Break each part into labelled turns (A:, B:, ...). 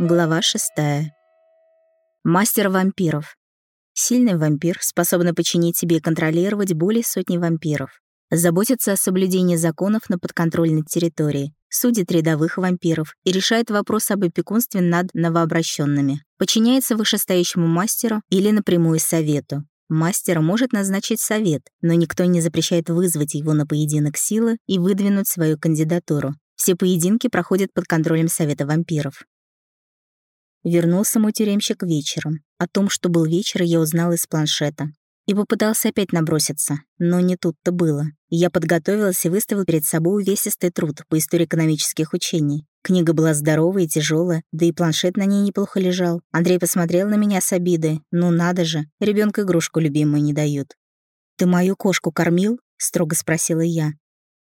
A: Глава шестая. Мастер вампиров. Сильный вампир, способный подчинить себе и контролировать более сотни вампиров. Заботится о соблюдении законов на подконтрольной территории, судит рядовых вампиров и решает вопрос об опекунстве над новообращенными. Подчиняется вышестоящему мастеру или напрямую совету. Мастер может назначить совет, но никто не запрещает вызвать его на поединок силы и выдвинуть свою кандидатуру. Все поединки проходят под контролем Совета вампиров. Вернулся мой тюремщик вечером. О том, что был вечер, я узнал из планшета. И попытался опять наброситься, но не тут-то было. Я подготовилась и выставил перед собой увесистый труд по истории экономических учений. Книга была здоровая и тяжелая, да и планшет на ней неплохо лежал. Андрей посмотрел на меня с обидой. «Ну надо же, ребенка игрушку любимую не дают». «Ты мою кошку кормил?» — строго спросила я.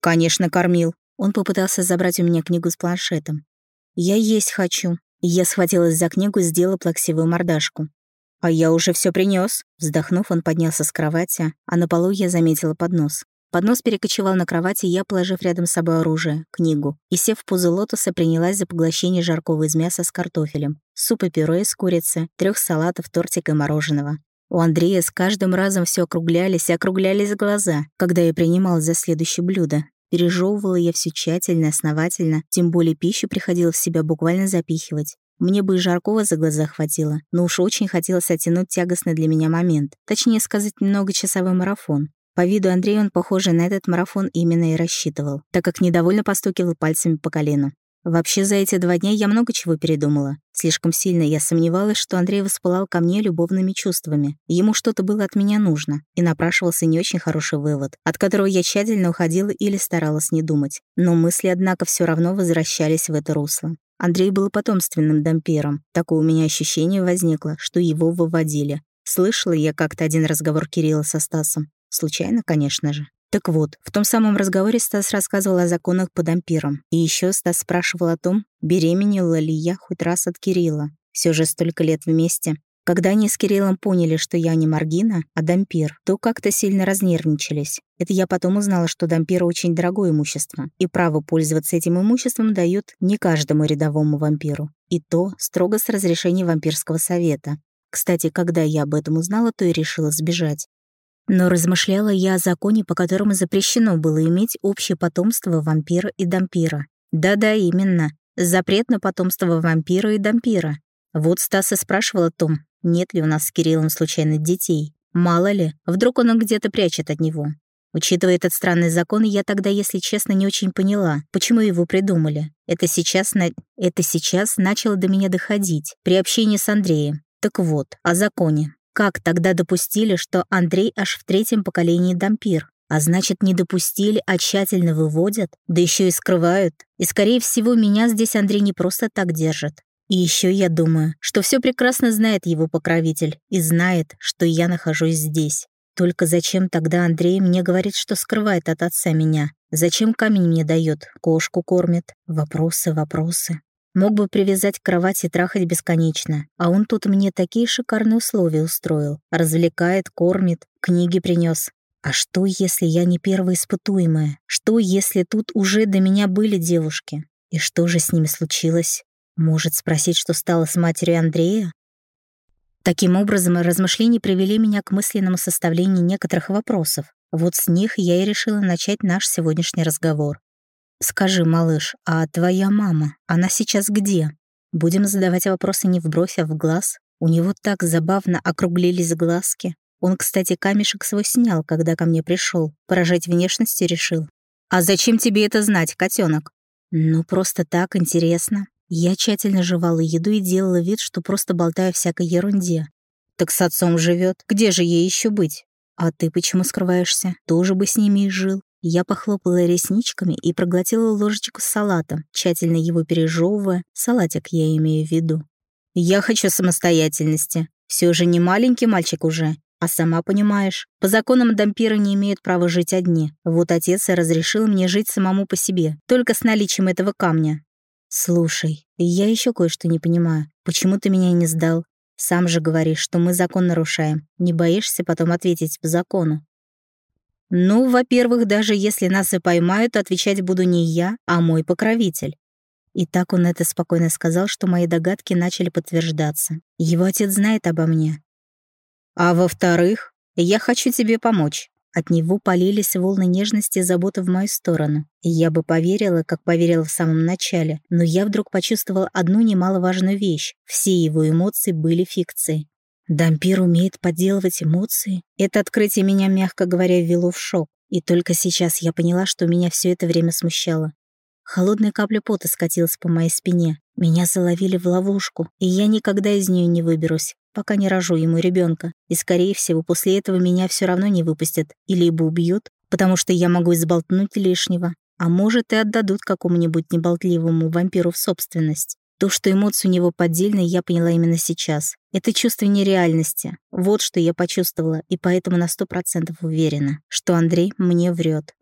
A: «Конечно, кормил». Он попытался забрать у меня книгу с планшетом. «Я есть хочу», я схватилась за книгу и сделала плаксивую мордашку. «А я уже все принес. Вздохнув, он поднялся с кровати, а на полу я заметила поднос. Поднос перекочевал на кровати, я, положив рядом с собой оружие, книгу, и, сев в позу лотоса, принялась за поглощение жаркого из мяса с картофелем, супа пюре из курицы, трех салатов, тортика и мороженого. У Андрея с каждым разом все округлялись и округлялись глаза, когда я принималась за следующее блюдо, Пережевывала я все тщательно, основательно, тем более пищу приходилось в себя буквально запихивать. Мне бы и жаркого за глаза хватило, но уж очень хотелось оттянуть тягостный для меня момент. Точнее сказать, многочасовой марафон. По виду Андрея он, похоже, на этот марафон именно и рассчитывал, так как недовольно постукивал пальцами по колену. Вообще за эти два дня я много чего передумала. Слишком сильно я сомневалась, что Андрей воспылал ко мне любовными чувствами. Ему что-то было от меня нужно, и напрашивался не очень хороший вывод, от которого я тщательно уходила или старалась не думать. Но мысли, однако, все равно возвращались в это русло. Андрей был потомственным дампиром. Такое у меня ощущение возникло, что его выводили. Слышала я как-то один разговор Кирилла со Стасом. Случайно, конечно же. Так вот, в том самом разговоре Стас рассказывал о законах под ампиром. И еще Стас спрашивал о том, беременела ли я хоть раз от Кирилла. Все же столько лет вместе. Когда они с Кириллом поняли, что я не Маргина, а дампир, то как-то сильно разнервничались. Это я потом узнала, что дампир очень дорогое имущество, и право пользоваться этим имуществом дают не каждому рядовому вампиру. И то строго с разрешения вампирского совета. Кстати, когда я об этом узнала, то и решила сбежать. Но размышляла я о законе, по которому запрещено было иметь общее потомство вампира и дампира. Да-да, именно. Запрет на потомство вампира и дампира. Вот Стас и спрашивал о том, нет ли у нас с Кириллом случайно детей. Мало ли, вдруг он где-то прячет от него. Учитывая этот странный закон, я тогда, если честно, не очень поняла, почему его придумали. Это сейчас, на... это сейчас начало до меня доходить при общении с Андреем. Так вот, о законе. Как тогда допустили, что Андрей аж в третьем поколении дампир? А значит, не допустили, а тщательно выводят, да еще и скрывают. И, скорее всего, меня здесь Андрей не просто так держит. И еще я думаю, что все прекрасно знает его покровитель и знает, что я нахожусь здесь. Только зачем тогда Андрей мне говорит, что скрывает от отца меня? Зачем камень мне дает, кошку кормит? Вопросы, вопросы. Мог бы привязать к кровати и трахать бесконечно, а он тут мне такие шикарные условия устроил. Развлекает, кормит, книги принес. А что, если я не первая испытуемая? Что, если тут уже до меня были девушки? И что же с ними случилось? Может, спросить, что стало с матерью Андрея? Таким образом, размышления привели меня к мысленному составлению некоторых вопросов. Вот с них я и решила начать наш сегодняшний разговор. «Скажи, малыш, а твоя мама, она сейчас где?» Будем задавать вопросы не в бровь, а в глаз. У него так забавно округлились глазки. Он, кстати, камешек свой снял, когда ко мне пришел. Поражать внешностью решил. «А зачем тебе это знать, котенок? «Ну, просто так, интересно». Я тщательно жевала еду и делала вид, что просто болтаю всякой ерунде. «Так с отцом живет. Где же ей еще быть?» «А ты почему скрываешься? Тоже бы с ними и жил. Я похлопала ресничками и проглотила ложечку с салатом, тщательно его пережевывая, салатик я имею в виду. «Я хочу самостоятельности. Все же не маленький мальчик уже. А сама понимаешь, по законам дампиры не имеют права жить одни. Вот отец и разрешил мне жить самому по себе, только с наличием этого камня. Слушай, я еще кое-что не понимаю. Почему ты меня не сдал? Сам же говоришь, что мы закон нарушаем. Не боишься потом ответить по закону? Ну, во-первых, даже если нас и поймают, отвечать буду не я, а мой покровитель. И так он это спокойно сказал, что мои догадки начали подтверждаться. Его отец знает обо мне. А во-вторых, я хочу тебе помочь. От него полились волны нежности и заботы в мою сторону. Я бы поверила, как поверила в самом начале, но я вдруг почувствовала одну немаловажную вещь. Все его эмоции были фикцией. Дампир умеет подделывать эмоции? Это открытие меня, мягко говоря, ввело в шок. И только сейчас я поняла, что меня все это время смущало. Холодная капля пота скатилась по моей спине. Меня заловили в ловушку, и я никогда из нее не выберусь пока не рожу ему ребенка, и, скорее всего, после этого меня все равно не выпустят и либо убьют, потому что я могу изболтнуть лишнего, а может и отдадут какому-нибудь неболтливому вампиру в собственность. То, что эмоции у него поддельные, я поняла именно сейчас. Это чувство нереальности. Вот что я почувствовала, и поэтому на сто процентов уверена, что Андрей мне врет.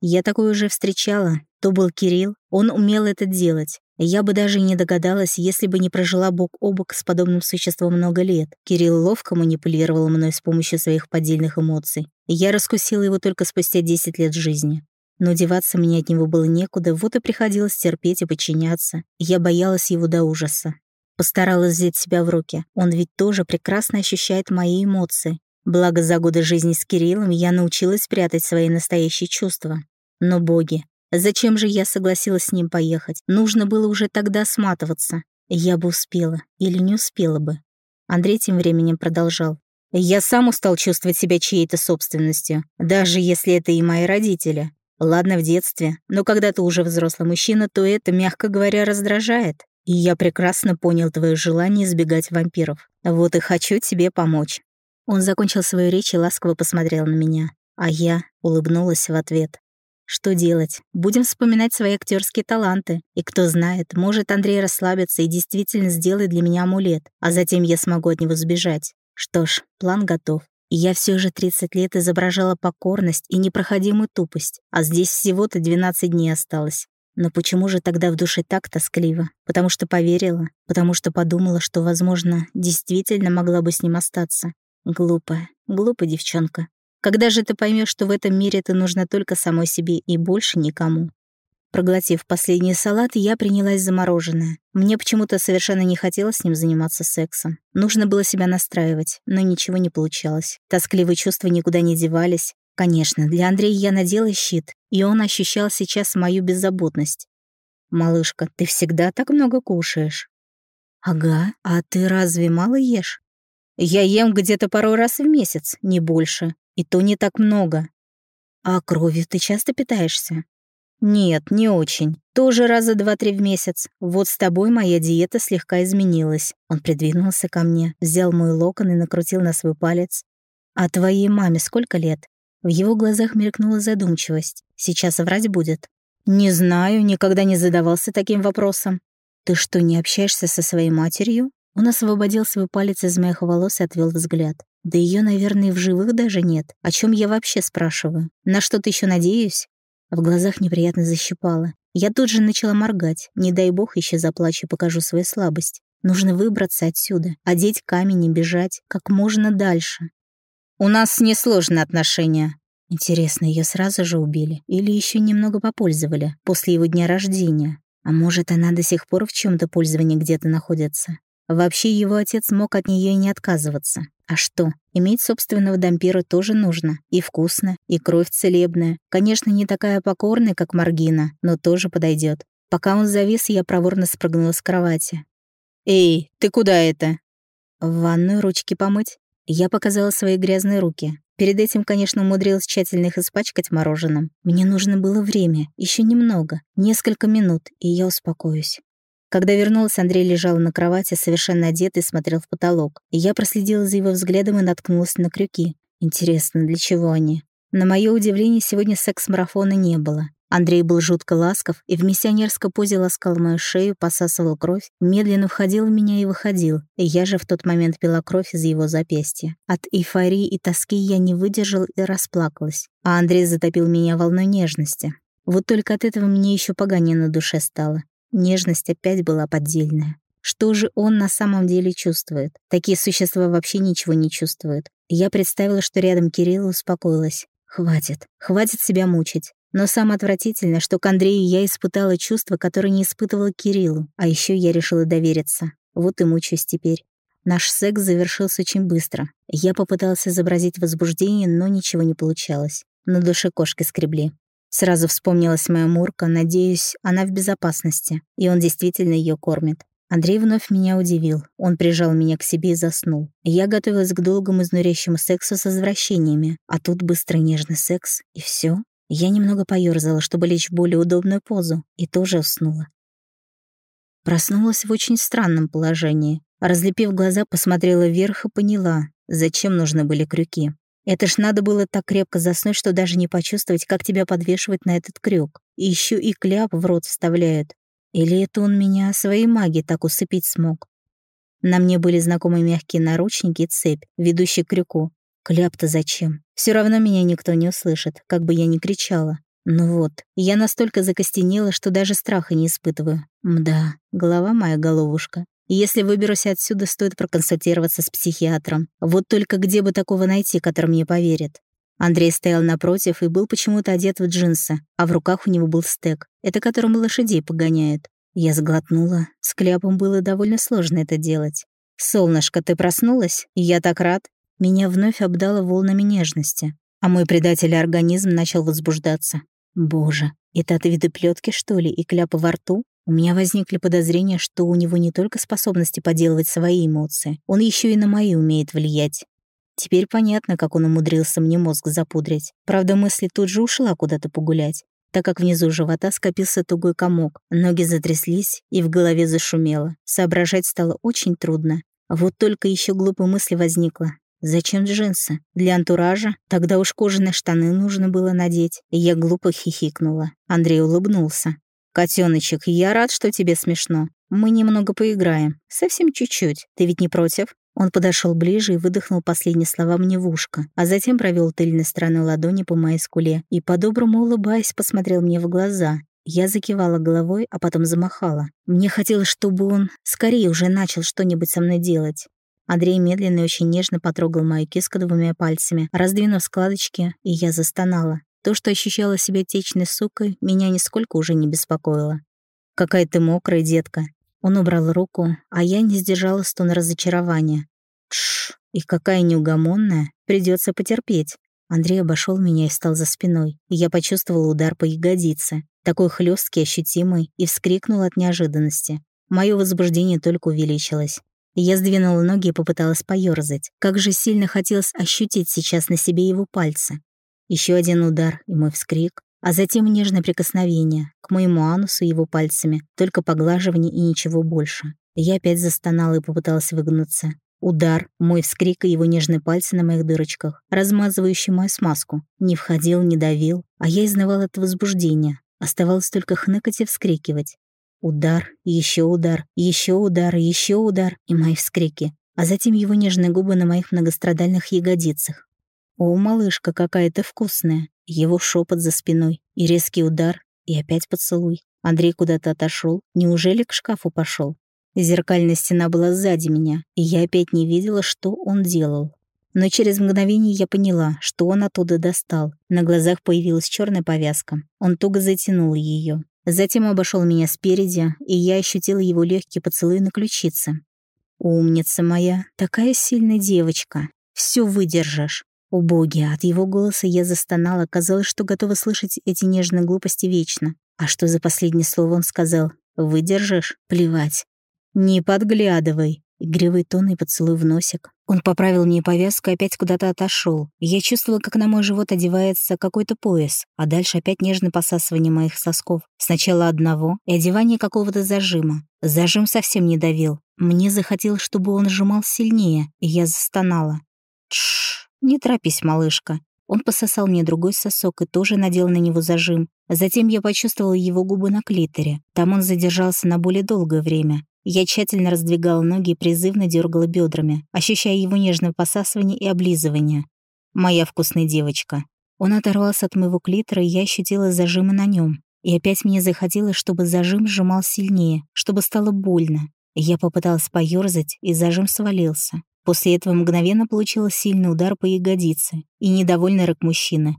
A: Я такое уже встречала. То был Кирилл, он умел это делать. Я бы даже не догадалась, если бы не прожила бок о бок с подобным существом много лет. Кирилл ловко манипулировал мной с помощью своих поддельных эмоций. Я раскусила его только спустя 10 лет жизни. Но деваться мне от него было некуда, вот и приходилось терпеть и подчиняться. Я боялась его до ужаса. Постаралась взять себя в руки. Он ведь тоже прекрасно ощущает мои эмоции. Благо, за годы жизни с Кириллом я научилась прятать свои настоящие чувства. Но боги, Зачем же я согласилась с ним поехать? Нужно было уже тогда сматываться. Я бы успела или не успела бы. Андрей тем временем продолжал. Я сам устал чувствовать себя чьей-то собственностью, даже если это и мои родители. Ладно, в детстве, но когда ты уже взрослый мужчина, то это, мягко говоря, раздражает. И я прекрасно понял твое желание избегать вампиров. Вот и хочу тебе помочь». Он закончил свою речь и ласково посмотрел на меня, а я улыбнулась в ответ. Что делать? Будем вспоминать свои актерские таланты. И кто знает, может Андрей расслабится и действительно сделает для меня амулет, а затем я смогу от него сбежать. Что ж, план готов. И я все же 30 лет изображала покорность и непроходимую тупость, а здесь всего-то 12 дней осталось. Но почему же тогда в душе так тоскливо? Потому что поверила, потому что подумала, что, возможно, действительно могла бы с ним остаться. Глупая, глупая девчонка. Когда же ты поймешь, что в этом мире ты нужна только самой себе и больше никому? Проглотив последний салат, я принялась за мороженое. Мне почему-то совершенно не хотелось с ним заниматься сексом. Нужно было себя настраивать, но ничего не получалось. Тоскливые чувства никуда не девались. Конечно, для Андрея я надела щит, и он ощущал сейчас мою беззаботность. «Малышка, ты всегда так много кушаешь». «Ага, а ты разве мало ешь?» «Я ем где-то пару раз в месяц, не больше. И то не так много. А кровью ты часто питаешься? Нет, не очень. Тоже раза два-три в месяц. Вот с тобой моя диета слегка изменилась. Он придвинулся ко мне, взял мой локон и накрутил на свой палец. А твоей маме сколько лет? В его глазах мелькнула задумчивость. Сейчас врать будет. Не знаю, никогда не задавался таким вопросом. Ты что, не общаешься со своей матерью? Он освободил свой палец из моих волос и отвел взгляд. Да ее, наверное, в живых даже нет. О чем я вообще спрашиваю? На что-то еще надеюсь? В глазах неприятно защипало. Я тут же начала моргать. Не дай бог еще заплачу и покажу свою слабость. Нужно выбраться отсюда, одеть камень и бежать как можно дальше. У нас несложные отношения. Интересно, ее сразу же убили или еще немного попользовали после его дня рождения? А может, она до сих пор в чем то пользовании где-то находится? Вообще его отец мог от нее и не отказываться. А что, иметь собственного дампира тоже нужно. И вкусно, и кровь целебная. Конечно, не такая покорная, как Маргина, но тоже подойдет. Пока он завис, я проворно спрыгнула с кровати. «Эй, ты куда это?» «В ванную ручки помыть». Я показала свои грязные руки. Перед этим, конечно, умудрилась тщательно их испачкать мороженым. Мне нужно было время, еще немного, несколько минут, и я успокоюсь. Когда вернулась, Андрей лежал на кровати, совершенно одетый, смотрел в потолок. И я проследила за его взглядом и наткнулась на крюки. Интересно, для чего они? На мое удивление, сегодня секс-марафона не было. Андрей был жутко ласков и в миссионерской позе ласкал мою шею, посасывал кровь, медленно входил в меня и выходил, и я же в тот момент пила кровь из его запястья. От эйфории и тоски я не выдержал и расплакалась, а Андрей затопил меня волной нежности. Вот только от этого мне еще поганее на душе стало. Нежность опять была поддельная. Что же он на самом деле чувствует? Такие существа вообще ничего не чувствуют. Я представила, что рядом Кирилл успокоилась. Хватит, хватит себя мучить. Но самое отвратительное, что к Андрею я испытала чувство, которое не испытывала Кириллу, а еще я решила довериться. Вот и мучаюсь теперь. Наш секс завершился очень быстро. Я попыталась изобразить возбуждение, но ничего не получалось. На душе кошки скребли. Сразу вспомнилась моя Мурка, надеюсь, она в безопасности, и он действительно ее кормит. Андрей вновь меня удивил. Он прижал меня к себе и заснул. Я готовилась к долгому изнуряющему сексу с возвращениями, а тут быстрый нежный секс, и все. Я немного поёрзала, чтобы лечь в более удобную позу, и тоже уснула. Проснулась в очень странном положении. Разлепив глаза, посмотрела вверх и поняла, зачем нужны были крюки. Это ж надо было так крепко заснуть, что даже не почувствовать, как тебя подвешивать на этот крюк. И еще и кляп в рот вставляют. Или это он меня своей магией так усыпить смог? На мне были знакомые мягкие наручники и цепь, ведущие к крюку. Кляп-то зачем? Все равно меня никто не услышит, как бы я ни кричала. Ну вот, я настолько закостенела, что даже страха не испытываю. Мда, голова моя головушка. Если выберусь отсюда, стоит проконсультироваться с психиатром. Вот только где бы такого найти, который мне поверит? Андрей стоял напротив и был почему-то одет в джинсы, а в руках у него был стек, это которым лошадей погоняют. Я сглотнула. С кляпом было довольно сложно это делать. «Солнышко, ты проснулась? Я так рад!» Меня вновь обдало волнами нежности, а мой предатель организм начал возбуждаться. Боже, это от вида плетки, что ли, и кляпа во рту? У меня возникли подозрения, что у него не только способности поделывать свои эмоции, он еще и на мои умеет влиять. Теперь понятно, как он умудрился мне мозг запудрить. Правда, мысли тут же ушла куда-то погулять, так как внизу живота скопился тугой комок, ноги затряслись и в голове зашумело. Соображать стало очень трудно. Вот только еще глупая мысль возникла. Зачем джинсы? Для антуража? Тогда уж кожаные штаны нужно было надеть. Я глупо хихикнула. Андрей улыбнулся. «Котёночек, я рад, что тебе смешно. Мы немного поиграем. Совсем чуть-чуть. Ты ведь не против?» Он подошел ближе и выдохнул последние слова мне в ушко, а затем провел тыльной стороной ладони по моей скуле и, по-доброму улыбаясь, посмотрел мне в глаза. Я закивала головой, а потом замахала. Мне хотелось, чтобы он скорее уже начал что-нибудь со мной делать. Андрей медленно и очень нежно потрогал мою киску двумя пальцами, раздвинув складочки, и я застонала. То, что ощущала себя течной сукой, меня нисколько уже не беспокоило. «Какая ты мокрая, детка!» Он убрал руку, а я не сдержала стон разочарования. Тш, и какая неугомонная, придется потерпеть. Андрей обошел меня и стал за спиной, и я почувствовала удар по ягодице, такой хлесткий, ощутимый, и вскрикнула от неожиданности. Мое возбуждение только увеличилось. Я сдвинула ноги и попыталась поёрзать. Как же сильно хотелось ощутить сейчас на себе его пальцы. Еще один удар и мой вскрик, а затем нежное прикосновение к моему анусу его пальцами, только поглаживание и ничего больше. Я опять застонала и попыталась выгнуться. Удар, мой вскрик и его нежные пальцы на моих дырочках, размазывающие мою смазку. Не входил, не давил, а я изнывал от возбуждения. Оставалось только хныкать и вскрикивать. Удар, еще удар, еще удар, еще удар и мои вскрики, а затем его нежные губы на моих многострадальных ягодицах. «О, малышка, какая ты вкусная!» Его шепот за спиной, и резкий удар, и опять поцелуй. Андрей куда-то отошел. Неужели к шкафу пошел? Зеркальная стена была сзади меня, и я опять не видела, что он делал. Но через мгновение я поняла, что он оттуда достал. На глазах появилась черная повязка. Он туго затянул ее. Затем обошел меня спереди, и я ощутила его легкий поцелуй на ключице. «Умница моя, такая сильная девочка. Все выдержишь». О боги, от его голоса я застонала, казалось, что готова слышать эти нежные глупости вечно. А что за последнее слово он сказал? «Выдержишь? Плевать». «Не подглядывай». Игривый тон и поцелуй в носик. Он поправил мне повязку и опять куда-то отошел. Я чувствовала, как на мой живот одевается какой-то пояс, а дальше опять нежное посасывание моих сосков. Сначала одного и одевание какого-то зажима. Зажим совсем не давил. Мне захотелось, чтобы он сжимал сильнее, и я застонала. Тш, не торопись, малышка. Он пососал мне другой сосок и тоже надел на него зажим. Затем я почувствовала его губы на клиторе. Там он задержался на более долгое время. Я тщательно раздвигала ноги и призывно дергала бедрами, ощущая его нежное посасывание и облизывание. «Моя вкусная девочка». Он оторвался от моего клитора, и я ощутила зажимы на нем. И опять мне захотелось, чтобы зажим сжимал сильнее, чтобы стало больно. Я попыталась поёрзать, и зажим свалился. После этого мгновенно получила сильный удар по ягодице и недовольный рык мужчины.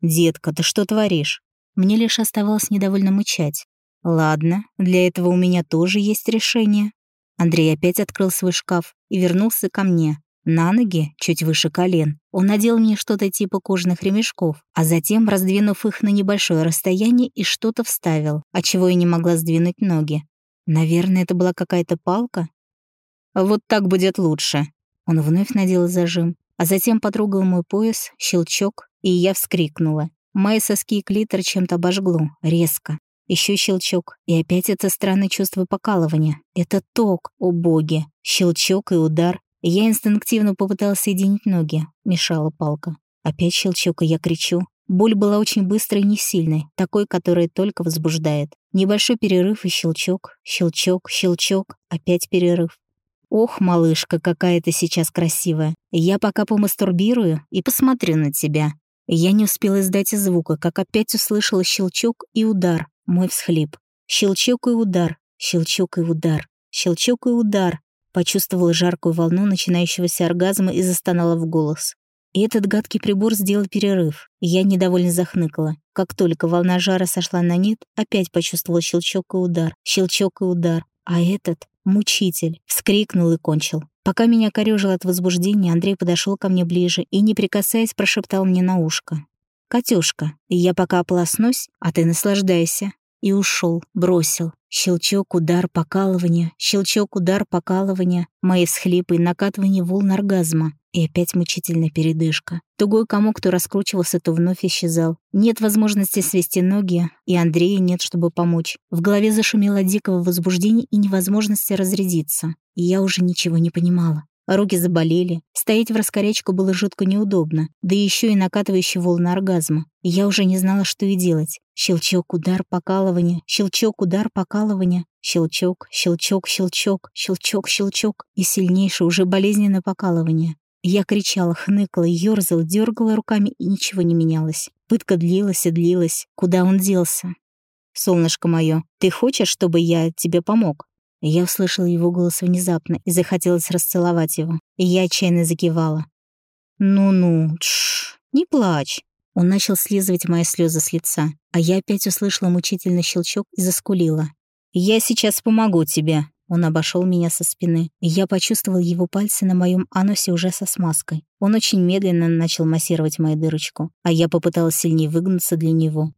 A: «Детка, ты что творишь?» Мне лишь оставалось недовольно мычать. Ладно, для этого у меня тоже есть решение. Андрей опять открыл свой шкаф и вернулся ко мне. На ноги, чуть выше колен, он надел мне что-то типа кожаных ремешков, а затем, раздвинув их на небольшое расстояние, и что-то вставил, отчего я не могла сдвинуть ноги. Наверное, это была какая-то палка? Вот так будет лучше. Он вновь надел зажим, а затем потрогал мой пояс, щелчок, и я вскрикнула. Мои соски и клитор чем-то обожгло, резко. Еще щелчок, и опять это странное чувство покалывания. Это ток, о боги. Щелчок и удар. Я инстинктивно попыталась соединить ноги. Мешала палка. Опять щелчок, и я кричу. Боль была очень быстрой и не сильной, такой, которая только возбуждает. Небольшой перерыв и щелчок, щелчок, щелчок, опять перерыв. Ох, малышка, какая ты сейчас красивая. Я пока помастурбирую и посмотрю на тебя. Я не успела издать и звука, как опять услышала щелчок и удар. Мой всхлип. Щелчок и удар, щелчок и удар, щелчок и удар. Почувствовала жаркую волну начинающегося оргазма и застонала в голос. И этот гадкий прибор сделал перерыв. Я недовольно захныкала. Как только волна жара сошла на нет, опять почувствовала щелчок и удар, щелчок и удар. А этот, мучитель, вскрикнул и кончил. Пока меня корёжило от возбуждения, Андрей подошел ко мне ближе и, не прикасаясь, прошептал мне на ушко. «Катюшка, я пока ополоснусь, а ты наслаждайся». И ушел, бросил. Щелчок, удар, покалывание, щелчок, удар, покалывание, мои всхлипы накатывание волн оргазма. И опять мучительная передышка. Тугой комок то раскручивался, то вновь исчезал. Нет возможности свести ноги, и Андрея нет, чтобы помочь. В голове зашумело дикого возбуждения и невозможности разрядиться. И я уже ничего не понимала. Руки заболели. Стоять в раскорячку было жутко неудобно, да еще и накатывающие волны оргазма. И я уже не знала, что и делать. Щелчок, удар, покалывание, щелчок, удар, покалывание, щелчок, щелчок, щелчок, щелчок, щелчок и сильнейшее уже болезненное покалывание. Я кричала, хныкала, ёрзала, дергала руками, и ничего не менялось. Пытка длилась и длилась. Куда он делся? «Солнышко мое, ты хочешь, чтобы я тебе помог?» Я услышала его голос внезапно и захотелось расцеловать его. И я отчаянно закивала. «Ну-ну, тш, не плачь». Он начал слизывать мои слезы с лица, а я опять услышала мучительный щелчок и заскулила. «Я сейчас помогу тебе». Он обошел меня со спины, и я почувствовал его пальцы на моем анусе уже со смазкой. Он очень медленно начал массировать мою дырочку, а я попыталась сильнее выгнуться для него.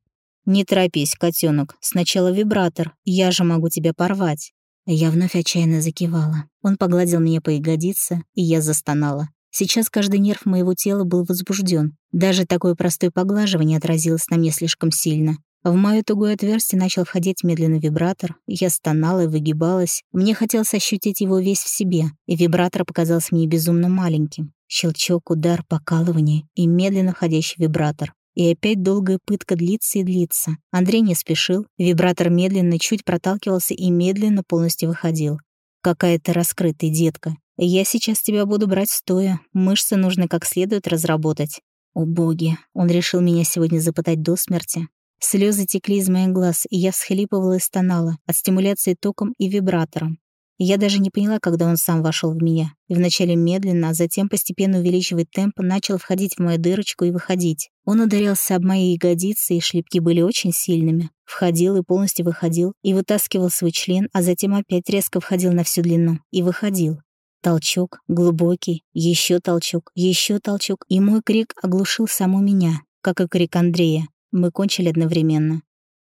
A: «Не торопись, котенок. Сначала вибратор. Я же могу тебя порвать». Я вновь отчаянно закивала. Он погладил меня по ягодице, и я застонала. Сейчас каждый нерв моего тела был возбужден. Даже такое простое поглаживание отразилось на мне слишком сильно. В моё тугое отверстие начал входить медленный вибратор. Я стонала и выгибалась. Мне хотелось ощутить его весь в себе, и вибратор показался мне безумно маленьким. Щелчок, удар, покалывание и медленно входящий вибратор. И опять долгая пытка длится и длится. Андрей не спешил, вибратор медленно чуть проталкивался и медленно полностью выходил. «Какая ты раскрытая, детка. Я сейчас тебя буду брать стоя. Мышцы нужно как следует разработать». О боги, он решил меня сегодня запытать до смерти. Слезы текли из моих глаз, и я всхлипывала и стонала от стимуляции током и вибратором. Я даже не поняла, когда он сам вошел в меня. И вначале медленно, а затем постепенно увеличивая темп, начал входить в мою дырочку и выходить. Он ударялся об мои ягодицы, и шлепки были очень сильными. Входил и полностью выходил, и вытаскивал свой член, а затем опять резко входил на всю длину. И выходил. Толчок, глубокий, еще толчок, еще толчок, и мой крик оглушил саму меня, как и крик Андрея. Мы кончили одновременно.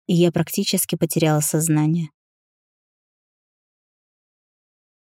A: И я практически потеряла сознание.